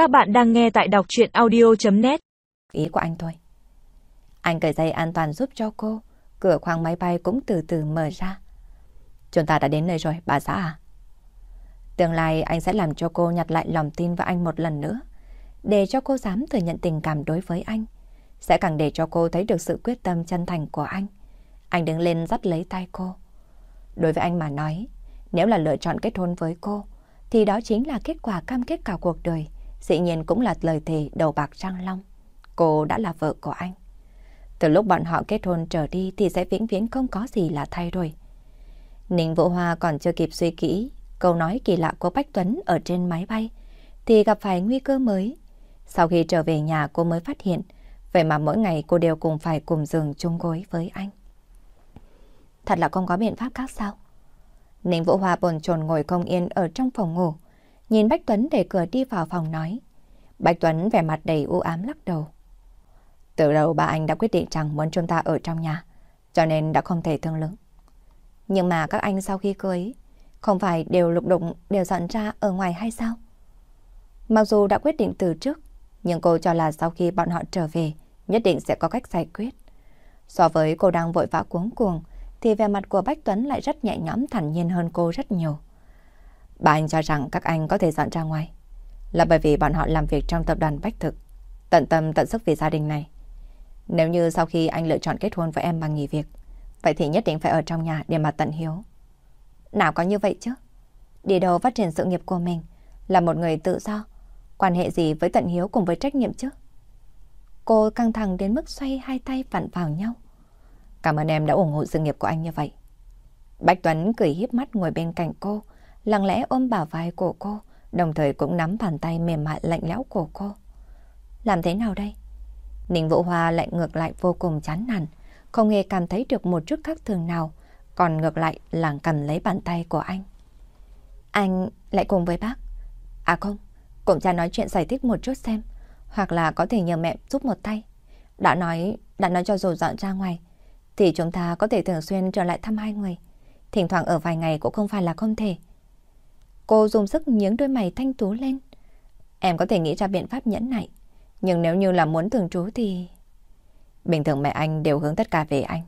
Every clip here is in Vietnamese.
Các bạn đang nghe tại đọc chuyện audio.net Ý của anh thôi. Anh cởi dây an toàn giúp cho cô, cửa khoang máy bay cũng từ từ mở ra. Chúng ta đã đến nơi rồi, bà xã à? Tương lai anh sẽ làm cho cô nhặt lại lòng tin vào anh một lần nữa, để cho cô dám thừa nhận tình cảm đối với anh. Sẽ càng để cho cô thấy được sự quyết tâm chân thành của anh. Anh đứng lên dắt lấy tay cô. Đối với anh mà nói, nếu là lựa chọn kết hôn với cô, thì đó chính là kết quả cam kết cả cuộc đời. Dĩ nhiên cũng là lời thề đầu bạc răng long. Cô đã là vợ của anh. Từ lúc bọn họ kết hôn trở đi thì sẽ vĩnh viễn không có gì là thay đổi. Ninh Vũ Hoa còn chưa kịp suy kỹ câu nói kỳ lạ của Bách Tuấn ở trên máy bay thì gặp phải nguy cơ mới. Sau khi trở về nhà cô mới phát hiện vậy mà mỗi ngày cô đều cùng phải cùng giường chung gối với anh. Thật là không có biện pháp khác sao? Ninh Vũ Hoa bồn chồn ngồi không yên ở trong phòng ngủ, nhìn Bách Tuấn để cửa đi vào phòng nói. Bách Tuấn vẻ mặt đầy u ám lắc đầu. Từ đầu ba anh đã quyết định rằng muốn chúng ta ở trong nhà, cho nên đã không thể thương lượng. Nhưng mà các anh sau khi cưới, không phải đều lục đụng đều dọn ra ở ngoài hay sao? Mặc dù đã quyết định từ trước, nhưng cô cho là sau khi bọn họ trở về, nhất định sẽ có cách giải quyết. So với cô đang vội vã cuống cuồng, thì vẻ mặt của Bách Tuấn lại rất nhẹ nhõm thản nhiên hơn cô rất nhiều. Bà anh cho rằng các anh có thể dọn ra ngoài, là bởi vì bọn họ làm việc trong tập đoàn Bách Thực, tận tâm tận sức vì gia đình này. Nếu như sau khi anh lựa chọn kết hôn với em bằng nghỉ việc, vậy thì nhất định phải ở trong nhà để mà tận hiếu. Nào có như vậy chứ? Đi đầu phát triển sự nghiệp của mình là một người tự do, quan hệ gì với tận hiếu cùng với trách nhiệm chứ? Cô căng thẳng đến mức xoay hai tay vặn vào nhau. Cảm ơn em đã ủng hộ sự nghiệp của anh như vậy. Bạch Tuấn cười hiếp mắt ngồi bên cạnh cô, lặng lẽ ôm bả vai của cô, đồng thời cũng nắm bàn tay mềm mại lạnh lẽo của cô. Làm thế nào đây? Ninh Vũ Hoa lại ngược lại vô cùng chán nản, không hề cảm thấy được một chút khác thường nào, còn ngược lại là cầm lấy bàn tay của anh. Anh lại cùng với bác. À không, cùng cha nói chuyện giải thích một chút xem, hoặc là có thể nhờ mẹ giúp một tay. Đã nói, đã nói cho dù dọn ra ngoài, thì chúng ta có thể thường xuyên trở lại thăm hai người. Thỉnh thoảng ở vài ngày cũng không phải là không thể. Cô dùng sức nhướng đôi mày thanh tú lên. Em có thể nghĩ ra biện pháp nhẫn nại. Nhưng nếu như là muốn thường trú thì... Bình thường mẹ anh đều hướng tất cả về anh.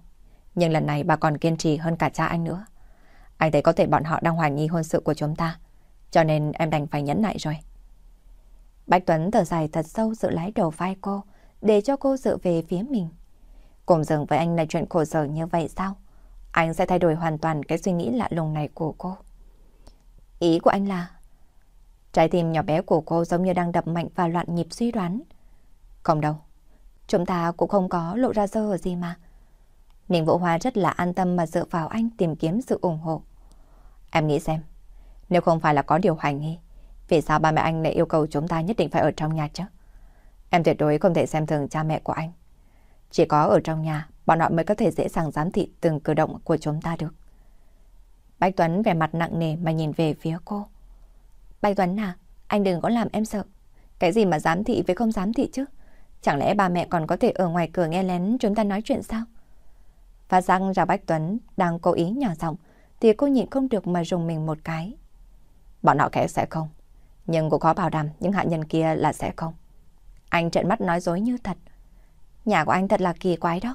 Nhưng lần này bà còn kiên trì hơn cả cha anh nữa. Anh thấy có thể bọn họ đang hoài nghi hôn sự của chúng ta. Cho nên em đành phải nhẫn nại rồi. Bạch Tuấn thở dài thật sâu sự lái đầu vai cô, để cho cô dựa về phía mình. Cùng dừng với anh là chuyện khổ sở như vậy sao? Anh sẽ thay đổi hoàn toàn cái suy nghĩ lạ lùng này của cô. Ý của anh là... Trái tim nhỏ bé của cô giống như đang đập mạnh và loạn nhịp suy đoán. Không đâu. Chúng ta cũng không có lộ ra sơ hở gì mà. Ninh Vũ Hoa rất là an tâm mà dựa vào anh tìm kiếm sự ủng hộ. Em nghĩ xem, nếu không phải là có điều hoài nghi, vì sao ba mẹ anh lại yêu cầu chúng ta nhất định phải ở trong nhà chứ? Em tuyệt đối không thể xem thường cha mẹ của anh. Chỉ có ở trong nhà, bọn họ mới có thể dễ dàng giám thị từng cử động của chúng ta được. Bạch Tuấn vẻ mặt nặng nề mà nhìn về phía cô. Bạch Tuấn à, anh đừng có làm em sợ. Cái gì mà dám thị với không dám thị chứ? Chẳng lẽ ba mẹ còn có thể ở ngoài cửa nghe lén chúng ta nói chuyện sao? Và răng ra Bạch Tuấn đang cố ý nhỏ giọng thì cô nhịn không được mà rùng mình một cái. Bọn họ kẻ sẽ không. Nhưng cũng khó bảo đảm những hạ nhân kia là sẽ không. Anh trợn mắt nói dối như thật. Nhà của anh thật là kỳ quái đó.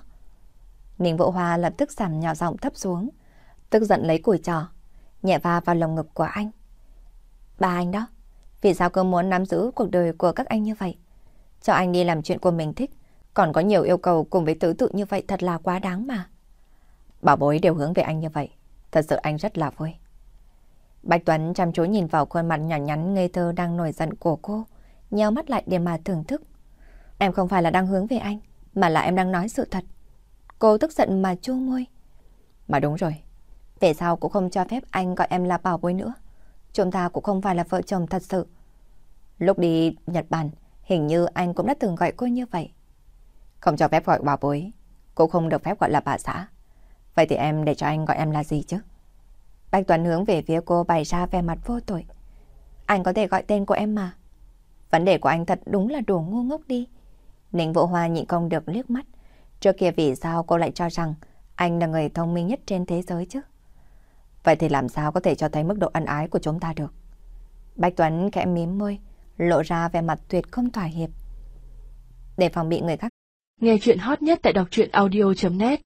Ninh Vũ Hoa lập tức giảm nhỏ giọng thấp xuống, tức giận lấy củi trò, nhẹ va vào lồng ngực của anh. Ba anh đó, vì sao cứ muốn nắm giữ cuộc đời của các anh như vậy? Cho anh đi làm chuyện của mình thích, còn có nhiều yêu cầu cùng với tứ tự như vậy thật là quá đáng mà. Bảo bối đều hướng về anh như vậy, thật sự anh rất là vui. Bạch Tuấn chăm chú nhìn vào khuôn mặt nhỏ nhắn ngây thơ đang nổi giận của cô, nheo mắt lại để mà thưởng thức. Em không phải là đang hướng về anh, mà là em đang nói sự thật. Cô tức giận mà chua môi. Mà đúng rồi, về sau cũng không cho phép anh gọi em là bảo bối nữa. Chúng ta cũng không phải là vợ chồng thật sự. Lúc đi Nhật Bản, hình như anh cũng đã từng gọi cô như vậy. Không cho phép gọi bảo bối, cũng không được phép gọi là bà xã. Vậy thì em để cho anh gọi em là gì chứ? Bạch Tuấn hướng về phía cô bày ra vẻ mặt vô tội. Anh có thể gọi tên của em mà. Vấn đề của anh thật đúng là đồ ngu ngốc đi. Ninh Vũ Hoa nhịn không được liếc mắt. Trước kia vì sao cô lại cho rằng anh là người thông minh nhất trên thế giới chứ? Vậy thì làm sao có thể cho thấy mức độ ân ái của chúng ta được? Bạch Tuấn khẽ mím môi, lộ ra vẻ mặt tuyệt không thỏa hiệp. Để phòng bị người khác. Nghe chuyện hot nhất tại đọc truyện audio.net